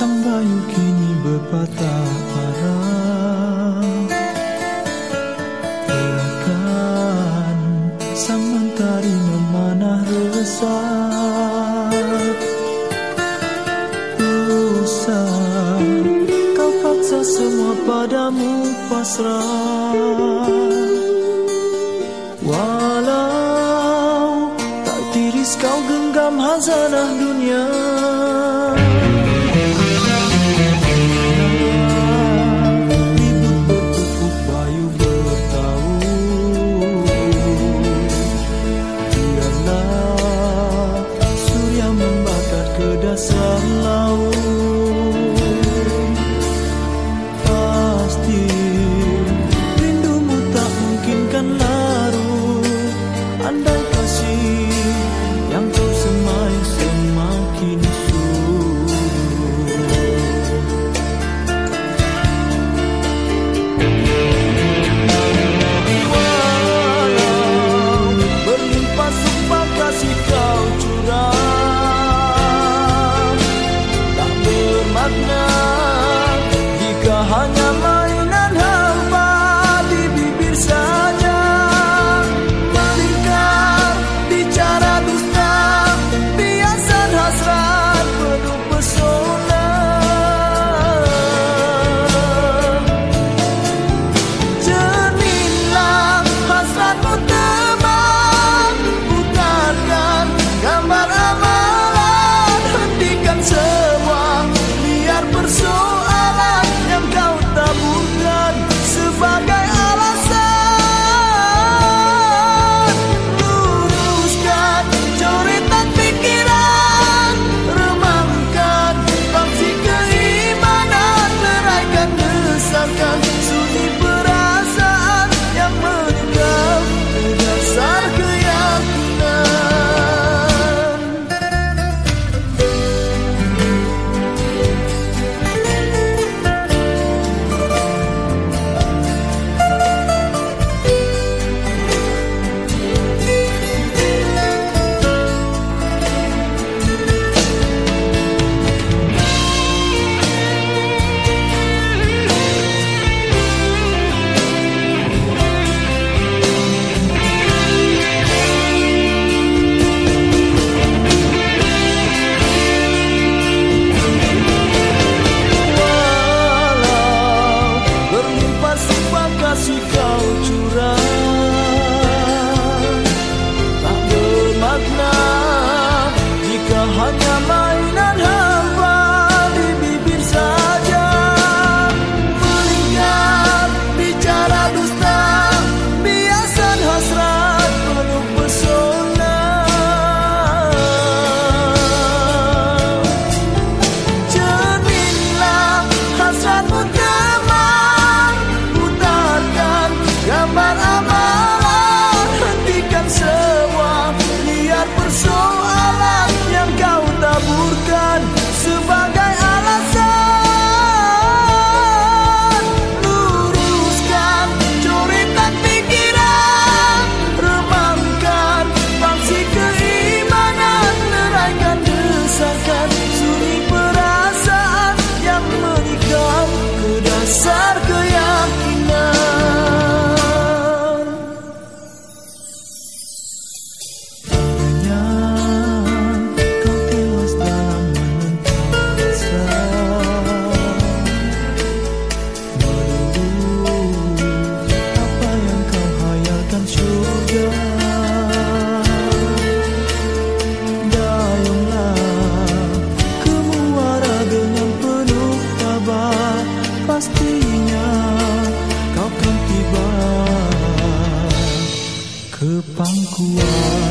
Sang bayu kini berpatah arah Bahkan sang mentari memanah resah. Usah kau paksa semua padamu pasrah. Walau tak tiris kau genggam hazanah dunia 和邦古啊